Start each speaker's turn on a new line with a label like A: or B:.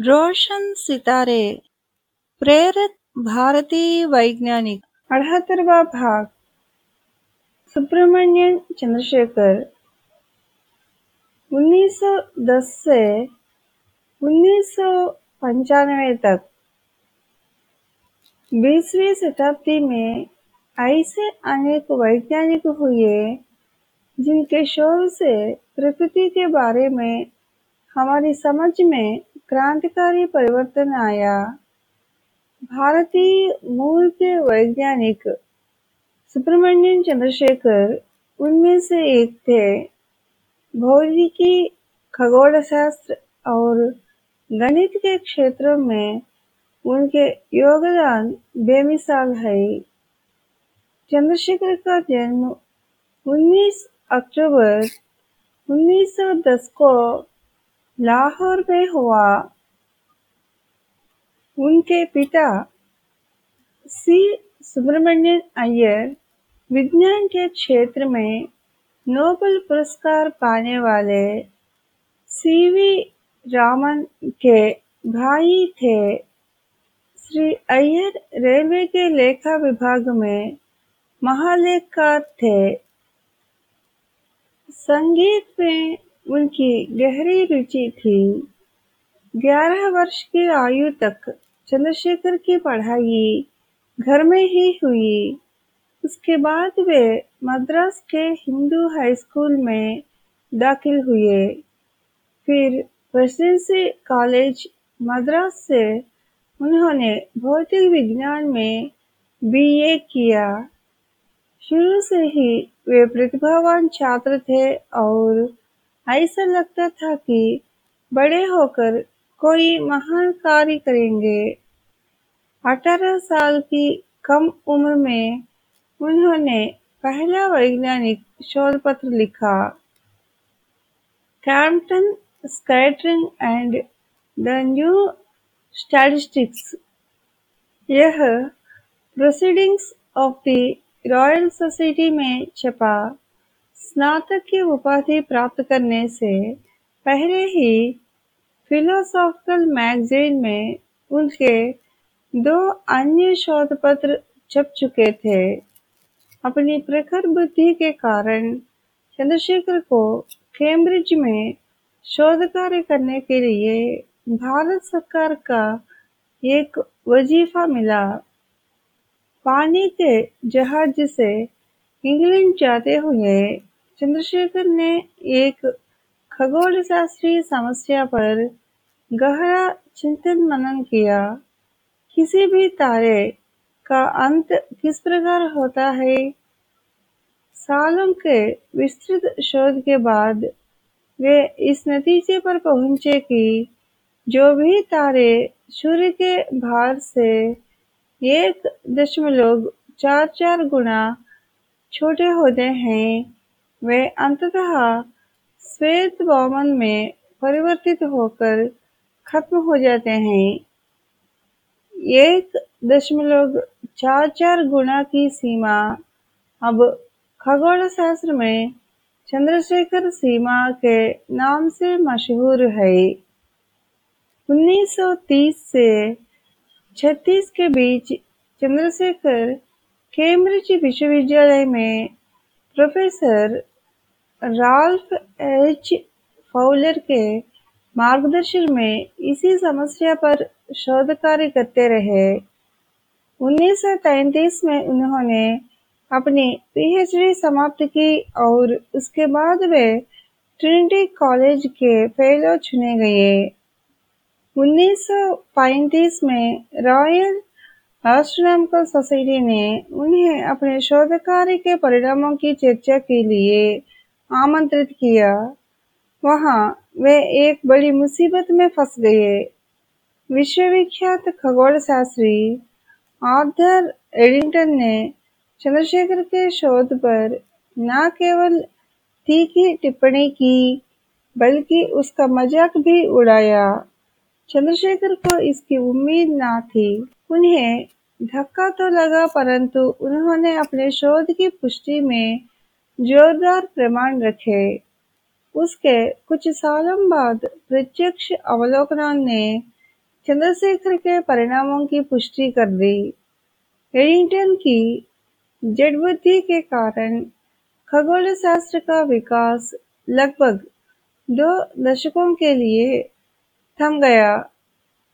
A: रोशन सितारे, प्रेरित भारतीय वैज्ञानिक। अठहत्तरवा भाग। सुब्रमण्यन चंद्रशेखर। 1910 से उन्नीस सौ पंचानवे तक। बीसवीं शताब्दी में ऐसे अनेक वैज्ञानिक हुए, जिनके शोध से प्रकृति के बारे में हमारी समझ में क्रांतिकारी परिवर्तन आया। भारतीय मूल के वैज्ञानिक सुब्रमण्यम चंद्रशेखर उनमें से एक थे। भौतिकी खगोलशास्त्र और गणित के क्षेत्र में उनके योगदान बेमिसाल है। चंद्रशेखर का जन्म 19 अक्टूबर 1910 को लाहौर में हुआ। उनके पिता सी. सुब्रमण्यन अय्यर विज्ञान के क्षेत्र में नोबल पुरस्कार पाने वाले सीवी रामन के भाई थे। श्री अय्यर रेलवे के लेखा विभाग में महालेखकार थे। संगीत में उनकी गहरी रुचि थी। ग्यारह वर्ष की आयु तक चंद्रशेखर की पढ़ाई घर में ही हुई। उसके बाद वे मद्रास के हिंदू हाई स्कूल में दाखिल हुए। फिर प्रेसिडेंसी कॉलेज मद्रास से उन्होंने भौतिक विज्ञान में बीए किया। शुरू से ही वे प्रतिभावान छात्र थे और ऐसा लगता था कि बड़े होकर कोई महान कार्य करेंगे। अठारह साल की कम उम्र में उन्होंने पहला वैज्ञानिक शोध पत्र लिखा। Compton scattering and the new statistics यह proceedings of the Royal Society में छपा। स्नातक की उपाधि प्राप्त करने से पहले ही फिलोसॉफिकल मैगजीन में उनके दो अन्य शोध पत्र छप चुके थे। अपनी प्रखर बुद्धि के कारण चंद्रशेखर को कैम्ब्रिज में शोध कार्य करने के लिए भारत सरकार का एक वजीफा मिला। पानी के जहाज़ से इंग्लैंड जाते हुए चंद्रशेखर ने एक खगोल शास्त्रीय समस्या पर गहरा चिंतन मनन किया। किसी भी तारे का अंत किस प्रकार होता है? सालों के विस्तृत शोध के बाद वे इस नतीजे पर पहुँचे कि जो भी तारे सूर्य के भार से एक दशमलव चार चार गुना छोटे होते हैं वे अंततः श्वेत वामन में परिवर्तित होकर खत्म हो जाते हैं। एक दशमलव चार चार गुना की सीमा अब खगोल शास्त्र में चंद्रशेखर सीमा के नाम से मशहूर है। 1930 से 36 के बीच चंद्रशेखर कैम्ब्रिज विश्वविद्यालय में प्रोफेसर राल्फ एच. फाउलर के मार्गदर्शन में इसी समस्या पर शोध कार्य करते रहे। 1933 में उन्होंने अपनी पीएचडी समाप्त की और उसके बाद वे ट्रिनिटी कॉलेज के फेलो चुने गए। 1935 में रॉयल एस्ट्रोनॉमिकल सोसाइटी ने उन्हें अपने शोध कार्य के परिणामों की चर्चा के लिए आमंत्रित किया। वहाँ वे एक बड़ी मुसीबत में फंस गए। विश्वविख्यात खगोल शास्त्री आर्थर एडिंगटन ने चंद्रशेखर के शोध पर न केवल तीखी टिप्पणी की, बल्कि उसका मज़ाक भी उड़ाया। चंद्रशेखर को इसकी उम्मीद न थी। उन्हें धक्का तो लगा, परंतु उन्होंने अपने शोध की पुष्टि में जोरदार प्रमाण रखे। उसके कुछ सालों बाद प्रत्यक्ष अवलोकन ने चंद्रशेखर के परिणामों की पुष्टि कर दी। एडिंगटन की जड़बुद्धि के कारण खगोल शास्त्र का विकास लगभग दो दशकों के लिए tam da ya